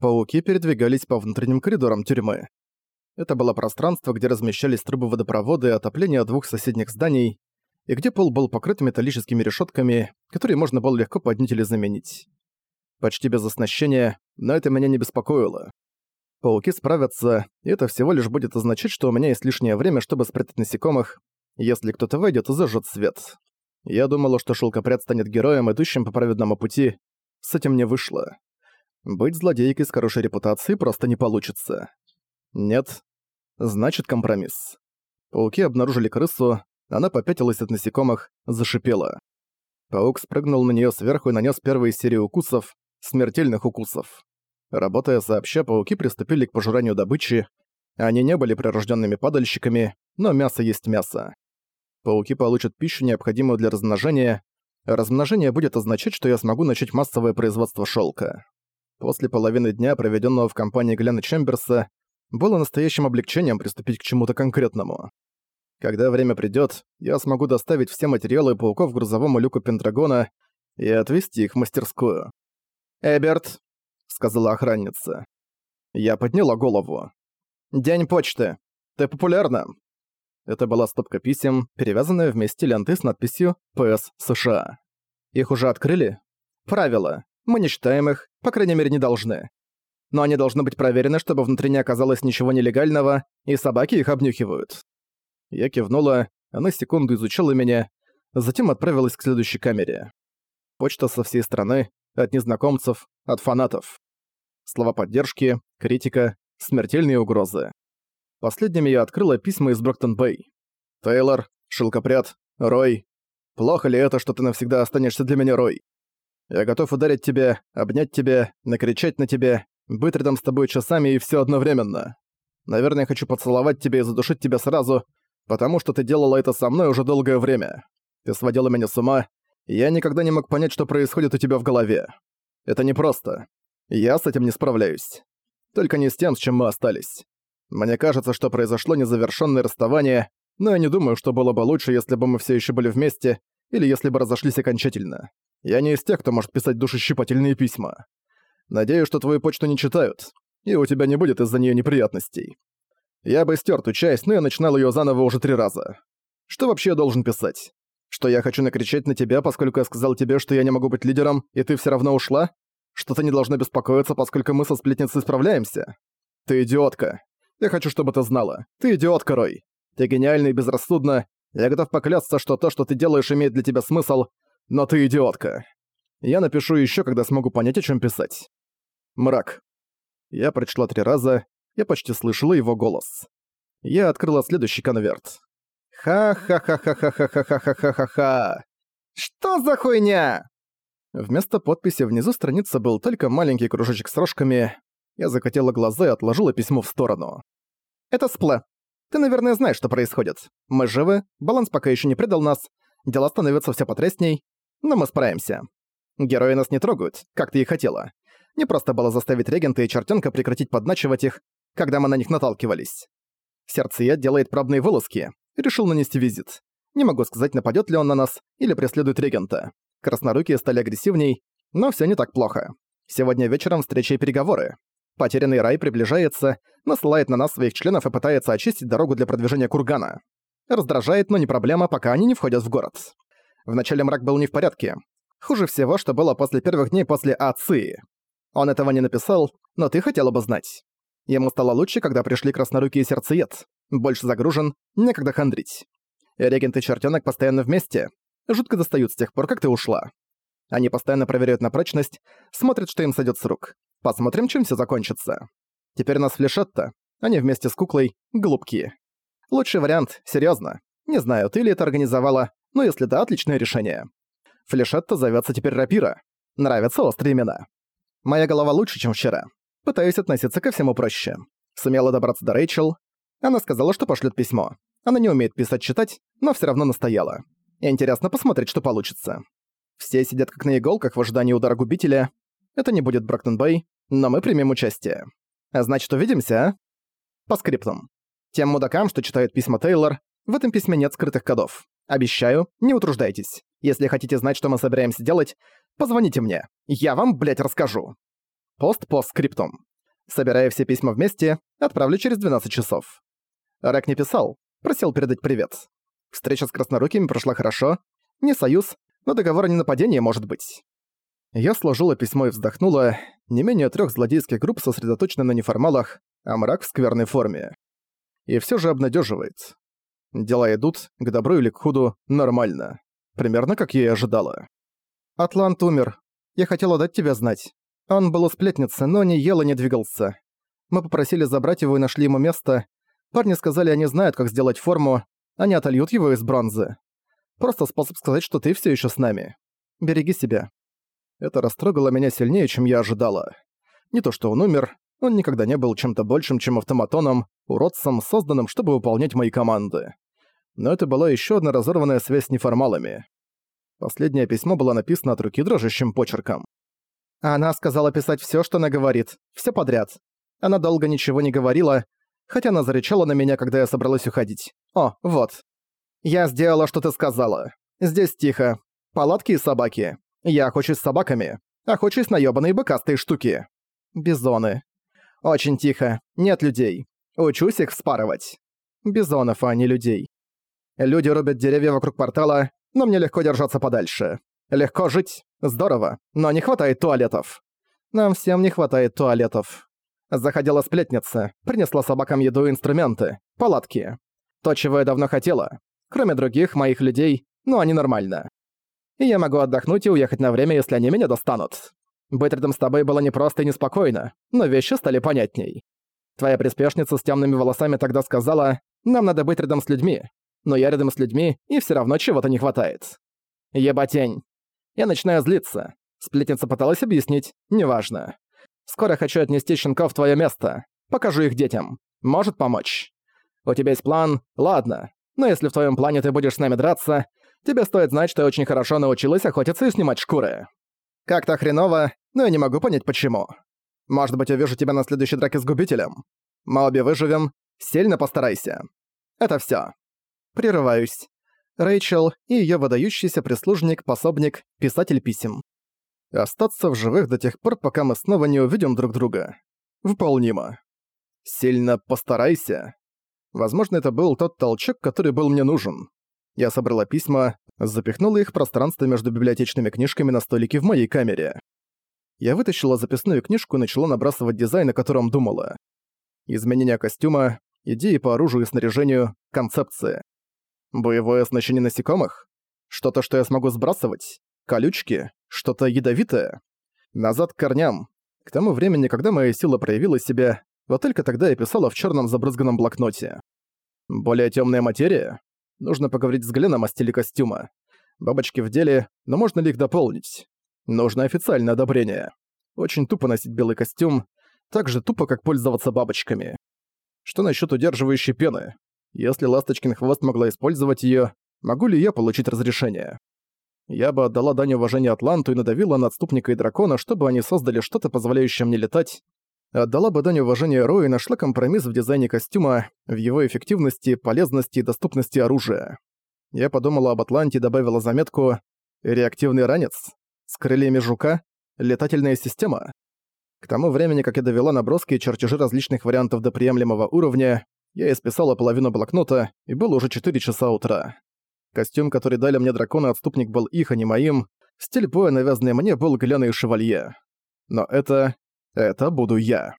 Пауки передвигались по внутренним коридорам тюрьмы. Это было пространство, где размещались трубы водопровода и отопления двух соседних зданий, и где пол был покрыт металлическими решетками, которые можно было легко поднять или заменить. Почти без оснащения, но это меня не беспокоило. Пауки справятся, и это всего лишь будет означать, что у меня есть лишнее время, чтобы спрятать насекомых, если кто-то войдет и зажжет свет. Я думала, что шелкопряд станет героем, идущим по праведному пути. С этим не вышло. Быть злодейкой с хорошей репутацией просто не получится. Нет. Значит, компромисс. Пауки обнаружили крысу, она попятилась от насекомых, зашипела. Паук спрыгнул на неё сверху и нанёс первые серии укусов, смертельных укусов. Работая сообща, пауки приступили к пожиранию добычи. Они не были прирожденными падальщиками, но мясо есть мясо. Пауки получат пищу, необходимую для размножения. Размножение будет означать, что я смогу начать массовое производство шелка. После половины дня, проведенного в компании Глена Чемберса, было настоящим облегчением приступить к чему-то конкретному. Когда время придёт, я смогу доставить все материалы пауков к грузовому люку Пендрагона и отвезти их в мастерскую. «Эберт», — сказала охранница. Я подняла голову. «День почты. Ты популярна?» Это была стопка писем, перевязанная вместе лентой с надписью «ПС США». Их уже открыли? Правило. Мы не читаем их, по крайней мере не должны. Но они должны быть проверены, чтобы внутри не оказалось ничего нелегального, и собаки их обнюхивают. Я кивнула, она секунду изучала меня, затем отправилась к следующей камере. Почта со всей страны, от незнакомцев, от фанатов. Слова поддержки, критика, смертельные угрозы. Последними я открыла письма из Броктон-Бэй. «Тейлор, Шелкопряд, Рой. Плохо ли это, что ты навсегда останешься для меня, Рой? Я готов ударить тебя, обнять тебя, накричать на тебя, быть рядом с тобой часами и все одновременно. Наверное, хочу поцеловать тебя и задушить тебя сразу, потому что ты делала это со мной уже долгое время. Ты сводила меня с ума, и я никогда не мог понять, что происходит у тебя в голове. Это непросто. Я с этим не справляюсь. Только не с тем, с чем мы остались. Мне кажется, что произошло незавершенное расставание, но я не думаю, что было бы лучше, если бы мы все еще были вместе, или если бы разошлись окончательно. Я не из тех, кто может писать душещипательные письма. Надеюсь, что твою почту не читают, и у тебя не будет из-за нее неприятностей. Я бы стер ту часть, но я начинал ее заново уже три раза. Что вообще я должен писать? Что я хочу накричать на тебя, поскольку я сказал тебе, что я не могу быть лидером, и ты все равно ушла? Что ты не должна беспокоиться, поскольку мы со сплетницей справляемся? Ты идиотка. Я хочу, чтобы ты знала. Ты идиотка, Рой. Ты гениальна и безрассудна. Я готов поклясться, что то, что ты делаешь, имеет для тебя смысл, но ты идиотка. Я напишу еще, когда смогу понять, о чем писать. Мрак. Я прочла три раза, я почти слышала его голос. Я открыла следующий конверт. Ха-ха-ха-ха-ха-ха-ха-ха-ха-ха. Что за хуйня? Вместо подписи внизу страницы был только маленький кружочек с рожками. Я закатила глаза и отложила письмо в сторону. Это Сплэ. Ты, наверное, знаешь, что происходит. Мы живы, баланс пока еще не предал нас, дела становятся все потрясней, но мы справимся. Герои нас не трогают, как ты и хотела. Не просто было заставить регента и чертенка прекратить подначивать их, когда мы на них наталкивались. Сердцеед делает пробные вылазки. Решил нанести визит. Не могу сказать, нападет ли он на нас или преследует регента. Краснорукие стали агрессивней, но все не так плохо. Сегодня вечером встреча и переговоры. Потерянный рай приближается, насылает на нас своих членов и пытается очистить дорогу для продвижения кургана. Раздражает, но не проблема, пока они не входят в город. Вначале мрак был не в порядке. Хуже всего, что было после первых дней после АЦИ. Он этого не написал, но ты хотела бы знать. Ему стало лучше, когда пришли краснорукие сердцеед. Больше загружен, некогда хандрить. Регент и чертенок постоянно вместе. Жутко достают с тех пор, как ты ушла. Они постоянно проверяют на прочность, смотрят, что им сойдет с рук. Посмотрим, чем все закончится. Теперь нас флешетта. Они вместе с куклой — голубки. Лучший вариант, серьезно. Не знаю, ты ли это организовала, но если да, отличное решение. Флешетта зовется теперь Рапира. Нравятся острые имена. Моя голова лучше, чем вчера. Пытаюсь относиться ко всему проще. Сумела добраться до Рэйчел. Она сказала, что пошлет письмо. Она не умеет писать-читать, но все равно настояла. Интересно посмотреть, что получится. Все сидят как на иголках в ожидании удара губителя. Это не будет Броктон-Бэй, но мы примем участие. А значит, увидимся, а? По скриптам. Тем мудакам, что читают письма Тейлор, в этом письме нет скрытых кодов. Обещаю, не утруждайтесь. Если хотите знать, что мы собираемся делать, позвоните мне. Я вам, блядь, расскажу. Пост по скриптум. Собирая все письма вместе, отправлю через 12 часов. Рэк не писал, просил передать привет. Встреча с краснорукими прошла хорошо. Не союз, но договор о ненападении может быть. Я сложила письмо и вздохнула. Не менее трех злодейских групп сосредоточены на неформалах, а мрак в скверной форме. И все же обнадеживает. Дела идут, к добру или к худу, нормально. Примерно как я и ожидала. «Атлант умер. Я хотела дать тебе знать. Он был у сплетницы, но не ел и не двигался. Мы попросили забрать его и нашли ему место. Парни сказали, они знают, как сделать форму, они отольют его из бронзы. Просто способ сказать, что ты все еще с нами. Береги себя». Это растрогало меня сильнее, чем я ожидала. Не то что он умер, он никогда не был чем-то большим, чем автоматоном, уродцем, созданным, чтобы выполнять мои команды. Но это была еще одна разорванная связь с неформалами. Последнее письмо было написано от руки дрожащим почерком. Она сказала писать все, что она говорит, все подряд. Она долго ничего не говорила, хотя она зарычала на меня, когда я собралась уходить. О, вот. Я сделала, что ты сказала. Здесь тихо. Палатки и собаки. Я охочусь с собаками. Охочусь на ёбаные быкастые штуки. Бизоны. Очень тихо. Нет людей. Учусь их вспарывать. Бизонов, а не людей. Люди рубят деревья вокруг портала, но мне легко держаться подальше. Легко жить, здорово, но не хватает туалетов. Нам всем не хватает туалетов. Заходила сплетница, принесла собакам еду и инструменты, палатки. То, чего я давно хотела. Кроме других, моих людей, но они нормально. И я могу отдохнуть и уехать на время, если они меня достанут. Быть рядом с тобой было непросто и неспокойно, но вещи стали понятней. Твоя приспешница с темными волосами тогда сказала, нам надо быть рядом с людьми. Но я рядом с людьми, и все равно чего-то не хватает. Ебатень. Я начинаю злиться. Сплетница пыталась объяснить, неважно. Скоро хочу отнести щенков в твое место. Покажу их детям. Может помочь. У тебя есть план? Ладно. Но если в твоем плане ты будешь с нами драться, тебе стоит знать, что я очень хорошо научилась охотиться и снимать шкуры. Как-то хреново, но я не могу понять почему. Может быть, увижу тебя на следующей драке с губителем. Мы обе выживем. Сильно постарайся. Это все. Прерываюсь. Рэйчел и ее выдающийся прислужник, пособник, писатель писем. Остаться в живых до тех пор, пока мы снова не увидим друг друга. Выполнимо. Сильно постарайся. Возможно, это был тот толчок, который был мне нужен. Я собрала письма, запихнула их в пространство между библиотечными книжками на столике в моей камере. Я вытащила записную книжку и начала набрасывать дизайн, о котором думала. Изменение костюма, идеи по оружию и снаряжению, концепция. Боевое оснащение насекомых? Что-то, что я смогу сбрасывать? Колючки? Что-то ядовитое? Назад к корням. К тому времени, когда моя сила проявила себя, вот только тогда я писала в черном забрызганном блокноте. Более темная материя? Нужно поговорить с Гленом о стиле костюма. Бабочки в деле, но можно ли их дополнить? Нужно официальное одобрение. Очень тупо носить белый костюм, так же тупо, как пользоваться бабочками. Что насчет удерживающей пены? Если Ласточкин хвост могла использовать её, могу ли я получить разрешение? Я бы отдала дань уважения Атланту и надавила на отступника и дракона, чтобы они создали что-то, позволяющее мне летать. Отдала бы дань уважения Рой и нашла компромисс в дизайне костюма, в его эффективности, полезности и доступности оружия. Я подумала об Атланте и добавила заметку «Реактивный ранец? С крыльями жука? Летательная система?» К тому времени, как я довела наброски и чертежи различных вариантов до приемлемого уровня, я исписала половину блокнота, и было уже 4 часа утра. Костюм, который дали мне драконы-отступник, был их, а не моим. Стиль боя, навязанный мне, был гляный шевалье. Но это... это буду я.